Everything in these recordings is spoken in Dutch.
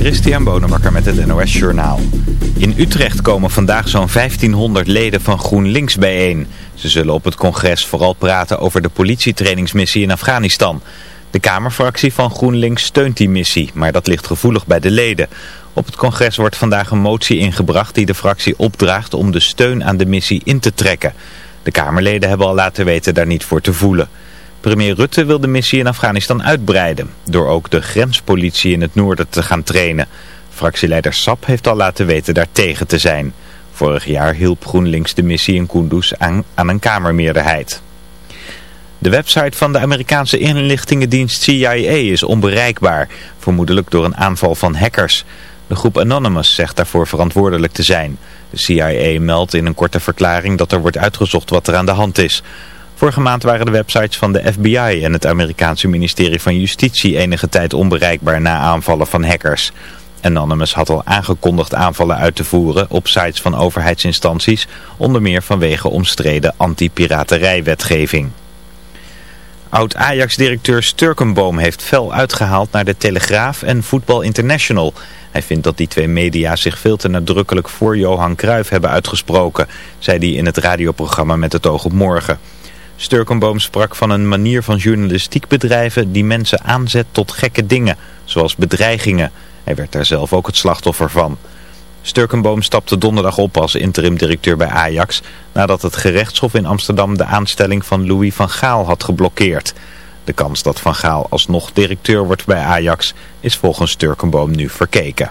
Christian Bonenbakker met het NOS Journaal. In Utrecht komen vandaag zo'n 1500 leden van GroenLinks bijeen. Ze zullen op het congres vooral praten over de politietrainingsmissie in Afghanistan. De Kamerfractie van GroenLinks steunt die missie, maar dat ligt gevoelig bij de leden. Op het congres wordt vandaag een motie ingebracht die de fractie opdraagt om de steun aan de missie in te trekken. De Kamerleden hebben al laten weten daar niet voor te voelen. Premier Rutte wil de missie in Afghanistan uitbreiden, door ook de grenspolitie in het noorden te gaan trainen. Fractieleider Sap heeft al laten weten daar tegen te zijn. Vorig jaar hielp GroenLinks de missie in Kunduz aan, aan een kamermeerderheid. De website van de Amerikaanse inlichtingendienst CIA is onbereikbaar, vermoedelijk door een aanval van hackers. De groep Anonymous zegt daarvoor verantwoordelijk te zijn. De CIA meldt in een korte verklaring dat er wordt uitgezocht wat er aan de hand is. Vorige maand waren de websites van de FBI en het Amerikaanse ministerie van Justitie enige tijd onbereikbaar na aanvallen van hackers. Anonymous had al aangekondigd aanvallen uit te voeren op sites van overheidsinstanties, onder meer vanwege omstreden anti-piraterijwetgeving. Oud-Ajax-directeur Sturkenboom heeft fel uitgehaald naar de Telegraaf en Voetbal International. Hij vindt dat die twee media zich veel te nadrukkelijk voor Johan Cruijff hebben uitgesproken, zei hij in het radioprogramma Met het oog op morgen. Sturkenboom sprak van een manier van journalistiek bedrijven die mensen aanzet tot gekke dingen, zoals bedreigingen. Hij werd daar zelf ook het slachtoffer van. Sturkenboom stapte donderdag op als interim-directeur bij Ajax... nadat het gerechtshof in Amsterdam de aanstelling van Louis van Gaal had geblokkeerd. De kans dat Van Gaal alsnog directeur wordt bij Ajax is volgens Sturkenboom nu verkeken.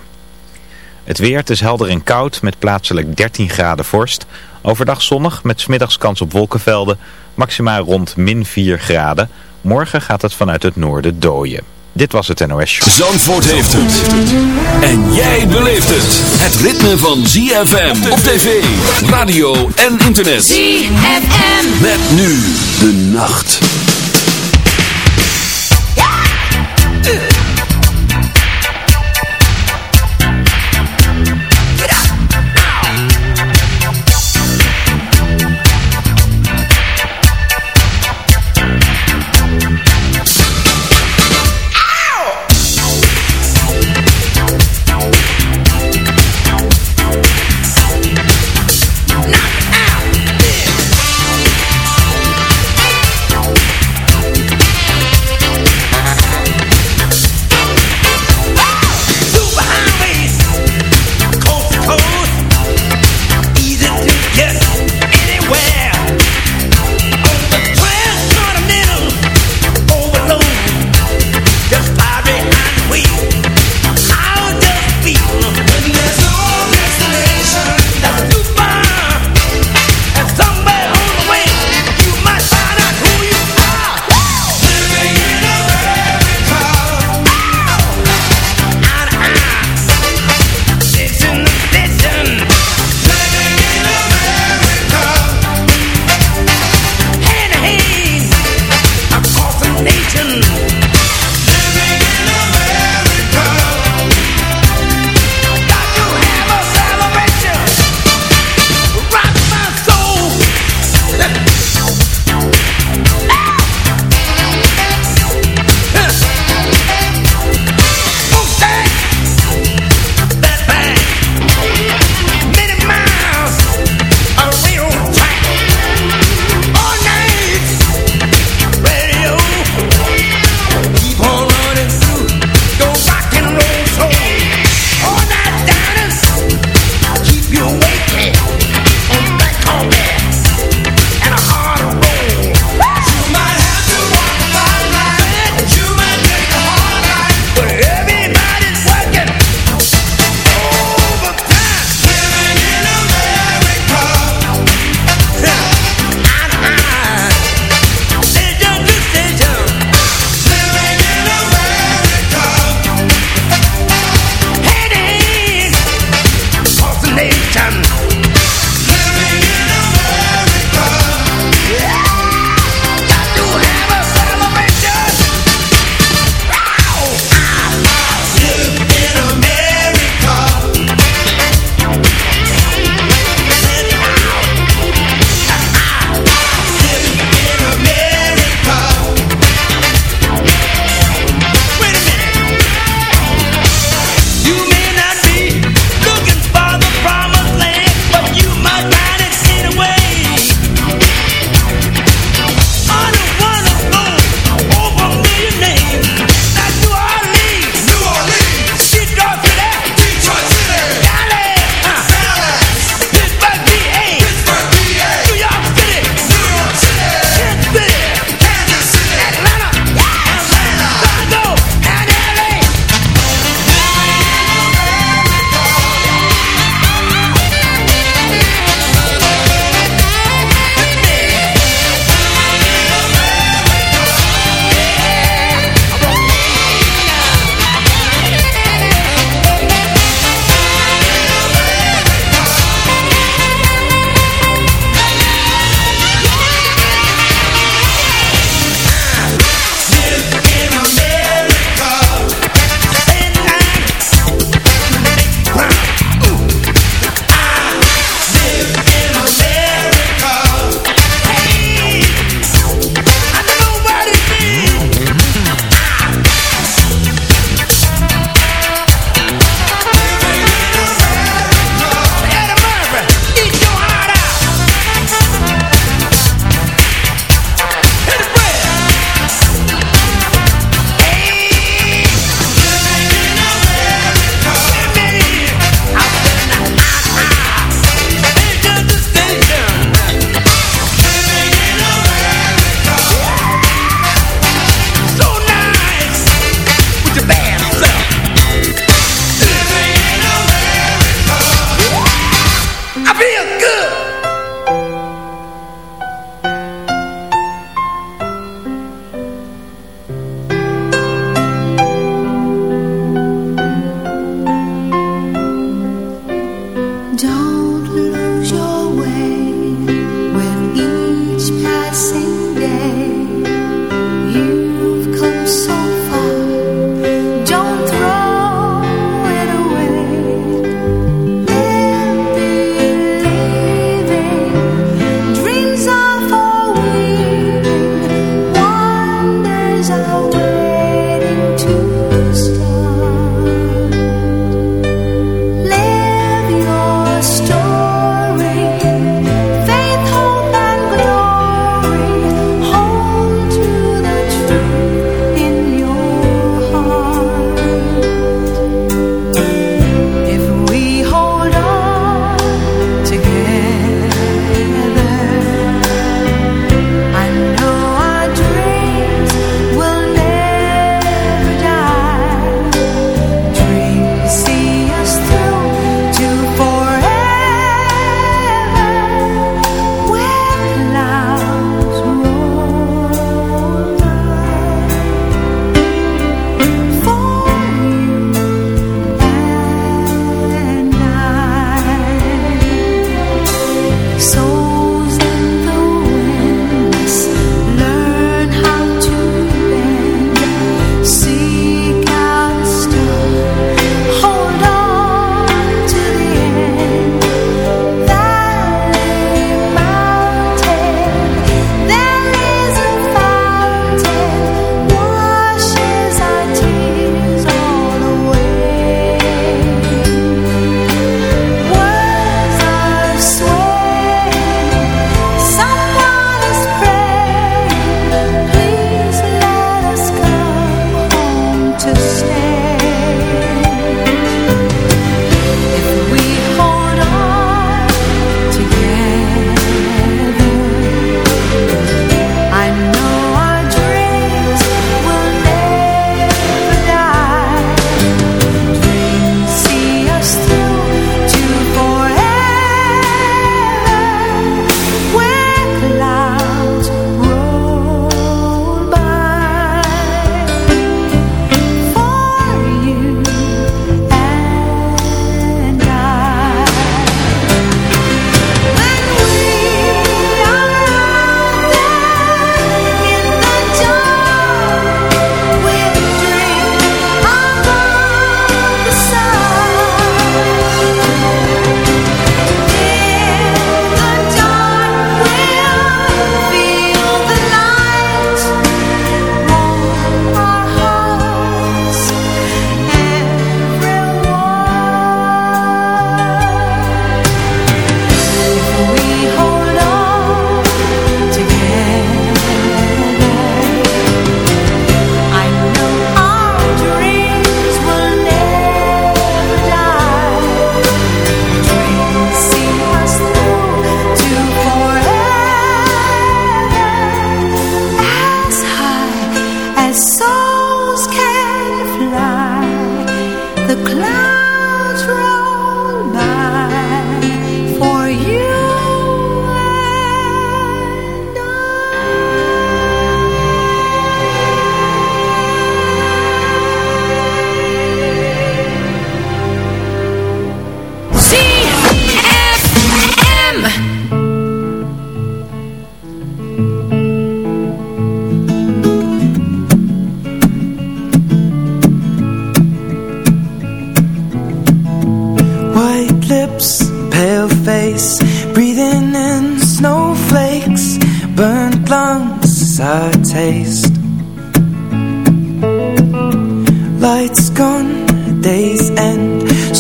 Het weer, het is helder en koud met plaatselijk 13 graden vorst. Overdag zonnig met smiddags kans op wolkenvelden. Maximaal rond min 4 graden. Morgen gaat het vanuit het noorden dooien. Dit was het NOS Show. Zandvoort heeft het. En jij beleeft het. Het ritme van ZFM op tv, radio en internet. ZFM. Met nu de nacht.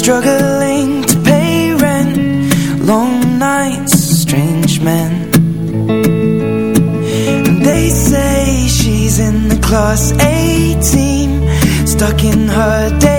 Struggling to pay rent. Long nights, strange men. And they say she's in the class 18 Stuck in her day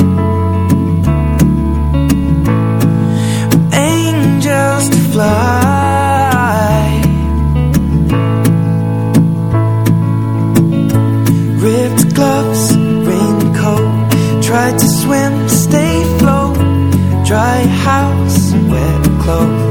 dry house wet clothes.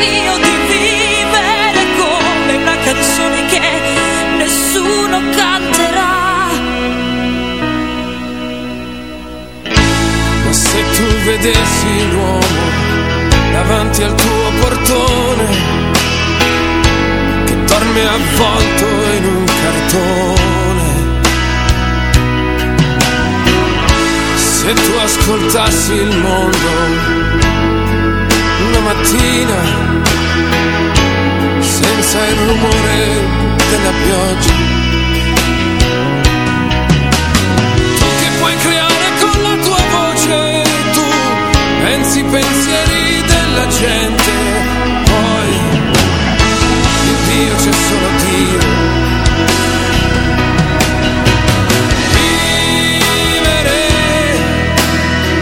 Io di vivere come una canzone che nessuno canterà. Ma se tu vedessi l'uomo davanti al tuo portone, che dorme avvolto in un cartone Se tu ascoltassi il mondo mattina senza il rumore della pioggia. Tu che puoi creare con la tua voce, tu pensi i pensieri della gente, poi in Dio c'è solo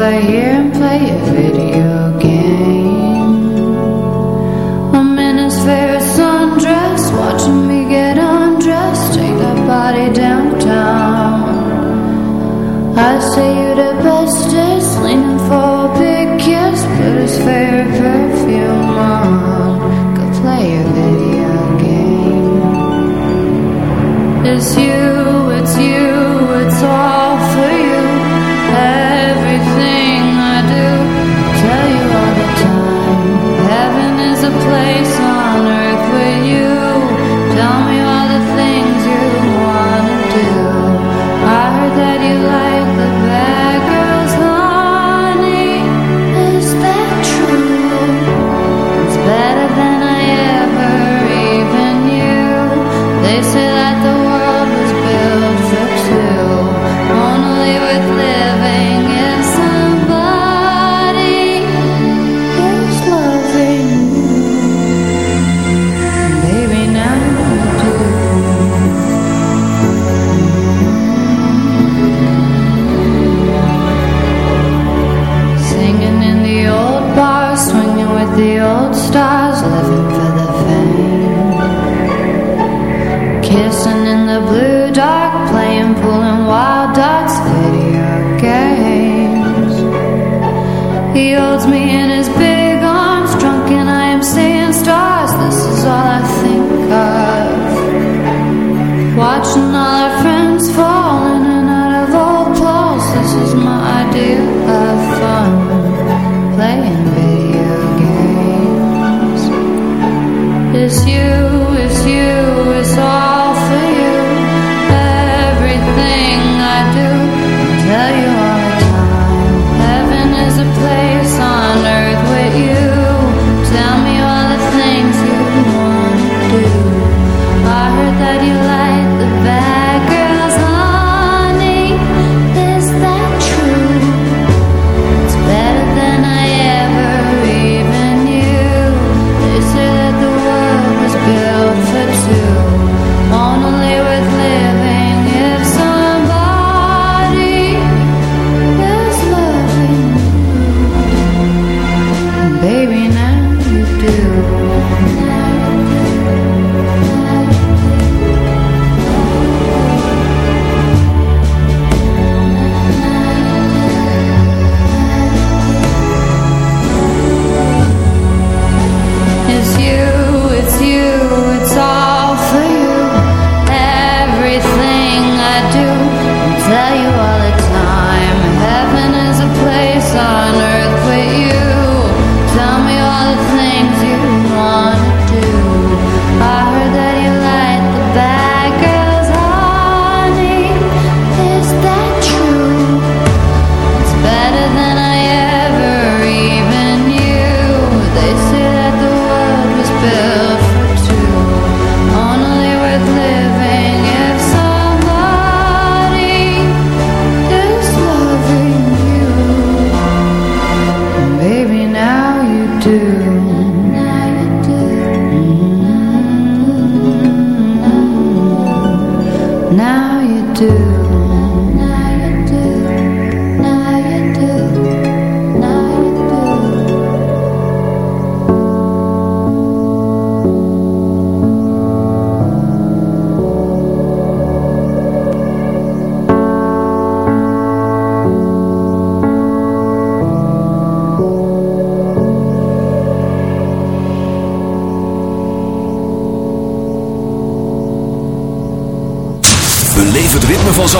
over here and play it.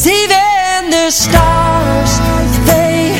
Cause even the stars, they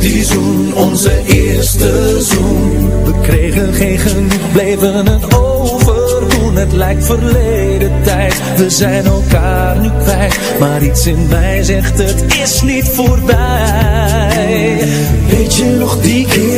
die zoen, onze eerste zoen. We kregen geen genoeg, bleven het overdoen Het lijkt verleden tijd, we zijn elkaar nu kwijt. Maar iets in mij zegt het is niet voorbij. Weet je nog die keer,